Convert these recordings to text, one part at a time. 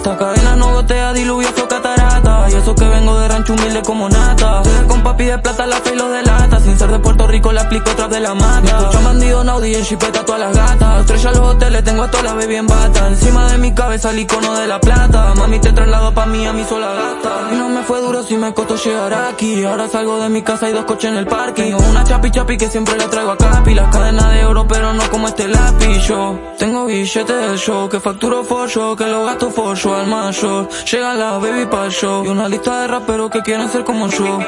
Esta cadena no gotea, diluvio, fue catarata. Y eso que vengo de rancho humilde como nata. Con papi de plata, la fe y los delata. Sin ser de Puerto Rico, le aplico tras de la mata. Me escuchan bandido, Naudi, en chipeta todas las gatas. Estrella los hoteles, tengo a todas las baby en bata. Encima de mi cabeza el icono de la plata. Mami, te traslado pa' mí, a mi sola gata. Y no me fue duro si me costó llegar aquí. Ahora salgo de mi casa y dos coches en el parking. Una chapi chapi que siempre la traigo a capi. Las cadenas de oro, pero no como este lápiz. Yo tengo billetes del show que facturo for show, que lo gasto for show al mayor. Llega la baby pa' show y una lista de raperos que quieren ser como yo.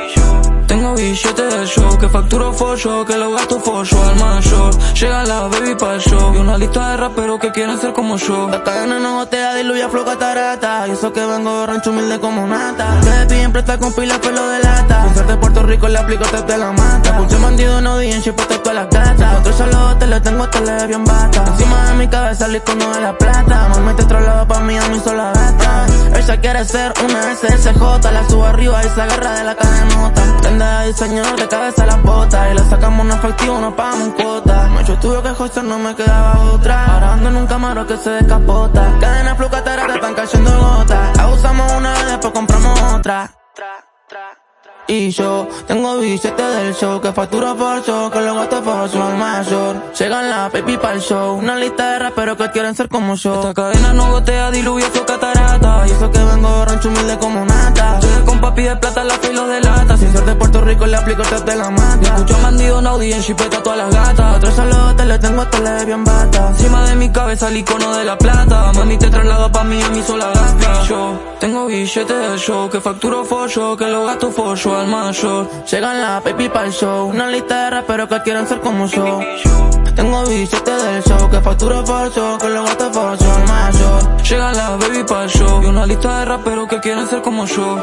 Tengo billetes del show que facturo show, que lo gasto show al mayor. Llega la baby pa' show y una lista de raperos que quieren ser como yo. La cadena no gotea, diluye, flow, catarata. Y eso que vengo de rancho humilde como nata. Te piden prestar con pila, pelo de lata. Ser de Puerto Rico le aplico, te te la mata. Pulse bandido, no di en chipete todas las gatas. Otro solo te le tengo hasta le bien bata. Encima de mi cabeza el icono de la plata. Mami te traslado pa' mí a mi sola gata. Ella quiere ser una SSJ. La subo arriba y se agarra de la cadenota. Tenda de diseñador de cabeza a la bota. Y le sacamos un efectivo, no pagamos cuota. Mucho tuve que joder, no me quedaba otra. Ahora ando en un camaro que se descapota. Cadena flu, catarata, están cayendo gotas. La usamos una vez, después compramos otra. Y yo tengo billetes del show que facturo por show, que lo gasto por show al mayor. Llegan la baby para el show, una lista de raperos que quieren ser como yo. Esta cadena no gotea, diluvio, fue catarata. Y eso que vengo de rancho humilde como nata. Llegué con papi de plata, la fe y los delata. Sin ser de Puerto Rico le aplico tras de la Me mata. escuchan bandido, Naudi, en chipeta todas las gatas. Otro solo te le tengo hasta le bien bata. Encima de mi cabeza el icono de la plata. Mami, traslado pa' mí, a mi sola gata. Yo tengo billetes del show que facturo show, que lo gasto show al mayor. Llegan la baby para el show, una lista de raperos que quieren ser como yo. Tengo billetes del show que facturo por show, que lo gasto por show al mayor. Llega la baby pa' show y una lista de raperos que quieren ser como yo.